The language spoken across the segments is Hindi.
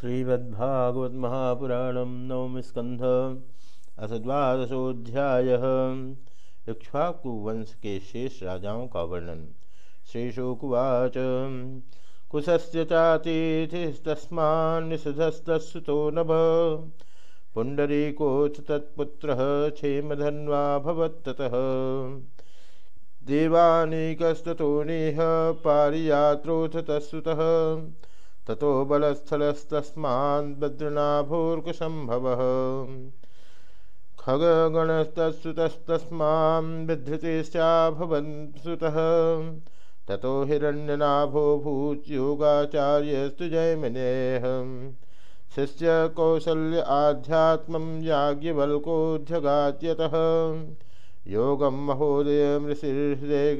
श्रीमद्भागवत महापुराणम नवम स्कंध अथ द्वादशोध्याय इक्ष्वाकुवंश के शेष राजाओं का वर्णन। श्रीशोकुवाच, कुशस्य चातिथिस्तस्मान्निषधस्तस्सुतो नभ। पुण्डरीकोऽथ तत्पुत्रः क्षेमधन्वा भवत्ततः। देवानीकस्ततो नेह पारियात्रोऽथ तत्सुतः ततो बलस्थलस्तस्माद्भद्रनाभोर्कसम्भवः खगगणस्तत्सुतस्तस्मान् विधृतिश्चाभवन्सुतः ततो हिरण्यनाभो भूत्योगाचार्यस्तु जयमिनेह। शिष्य कौसल्य आध्यात्मं याज्ञवल्कोऽध्यगात्यतः योगं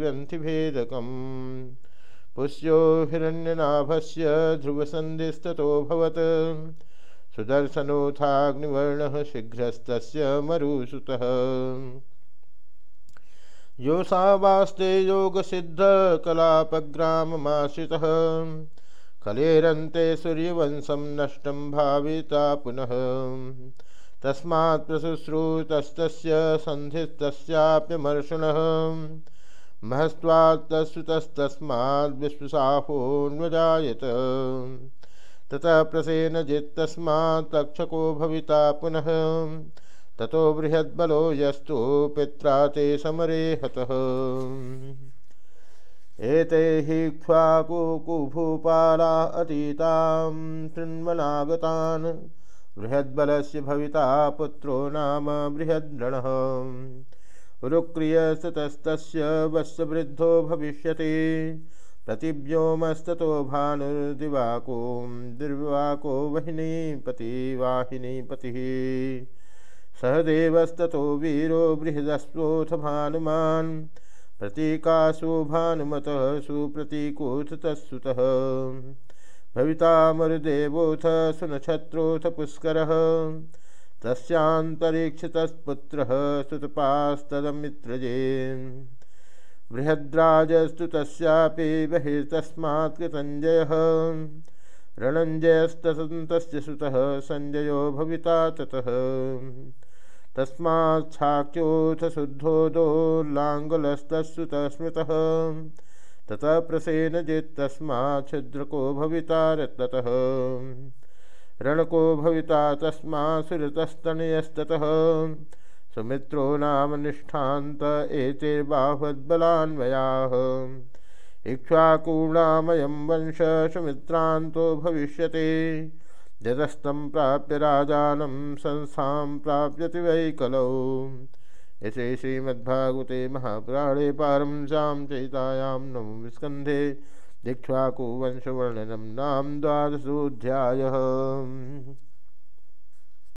ग्रन्थिभेदकम् पुष्यो हिरण्यनाभस्य ध्रुवसन्धिस्ततोऽभवत् सुदर्शनोऽथाग्निवर्णः शीघ्रस्तस्य मरुसुतः। योऽसावास्ते योगसिद्धकलापग्राममाश्रितः। कलेरन्ते सूर्यवंशं नष्टं भाविता पुनः। तस्मात् प्रशुश्रुतस्तस्य सन्धिस्तस्याप्यमर्षणः महस्त्वात्तस्तस्माद्विश्वसाहोन्वजायत ततः प्रसेनजित्तस्मात् तक्षको भविता पुनः। ततो बृहद्बलो यस्तु पित्रा ते समरे हतः। एते हि क्ष्वाकुकुभूपाला अतीतां शृण्वनागतान् बृहद्बलस्य भविता पुत्रो नाम बृहद्रणः। रुक्रियस्ततस्तस्य वत्सवृद्धो भविष्य प्रतिव्योमस्तो भानुर्दिवाको दिर्वाको वहिनीपतिवाहिनीपतिः। सहदेवस्ततो वीरो बृहदस्वोऽथ भानुमान्। प्रतीकासु भानुमतः सुप्रतीकोऽथ तत्सुतः भविता मरुदेवोऽथ सुनक्षत्रोऽथ पुष्करः। तस्यान्तरीक्षितस्पुत्रः सुतपास्तदमित्रजे बृहद्राजस्तु तस्यापि बहिर्तस्मात् कृतञ्जयः। रणञ्जयस्तसन्तस्य सुतः सञ्जयो भविता ततः। तस्मात् छाक्योऽथ शुद्धोदोल्लाङ्गलस्तस्सुतः स्मृतः। ततः प्रसेनजित्तस्मात् क्षुद्रको भविता ततः रणको भविता तस्मा सुरतस्तनयस्ततः। सुमित्रो नाम निष्ठान्त एतेर्बाह्वद्बलान्वयाः। इक्ष्वाकूणामयं वंश सुमित्रान्तो भविष्यति। यतस्तं प्राप्य राजानं संस्थां प्राप्यति वै कलौ। इति श्रीमद्भागवते महापुराणे पारंसां चयितायां नवमस्कन्धे दिक्ष्वाकुवंशवर्णनं नाम द्वादशोऽध्यायः।